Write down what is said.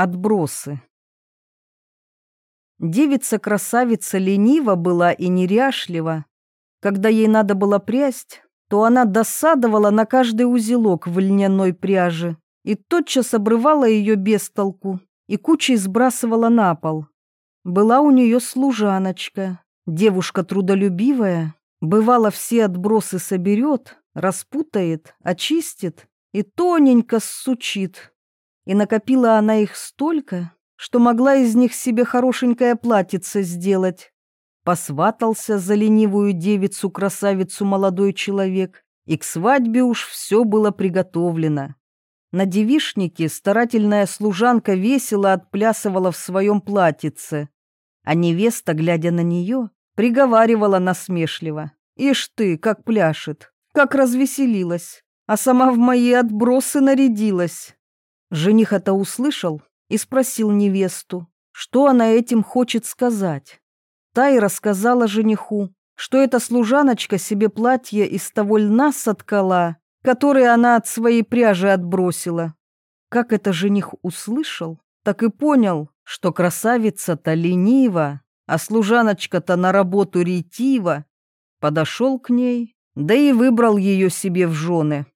Отбросы. Девица-красавица ленива была и неряшлива. Когда ей надо было прясть, то она досадовала на каждый узелок в льняной пряже и тотчас обрывала ее без толку и кучей сбрасывала на пол. Была у нее служаночка, девушка трудолюбивая, бывало все отбросы соберет, распутает, очистит и тоненько сучит, и накопила она их столько, что могла из них себе хорошенькое платьице сделать. Посватался за ленивую девицу-красавицу молодой человек, и к свадьбе уж все было приготовлено. На девишнике старательная служанка весело отплясывала в своем платьице, а невеста, глядя на нее, приговаривала насмешливо. «Ишь ты, как пляшет, как развеселилась, а сама в мои отбросы нарядилась». Жених это услышал и спросил невесту, что она этим хочет сказать. Та и рассказала жениху, что эта служаночка себе платье из того льна соткала, которое она от своей пряжи отбросила. Как это жених услышал, так и понял, что красавица-то ленива, а служаночка-то на работу ретива. Подошел к ней, да и выбрал ее себе в жены.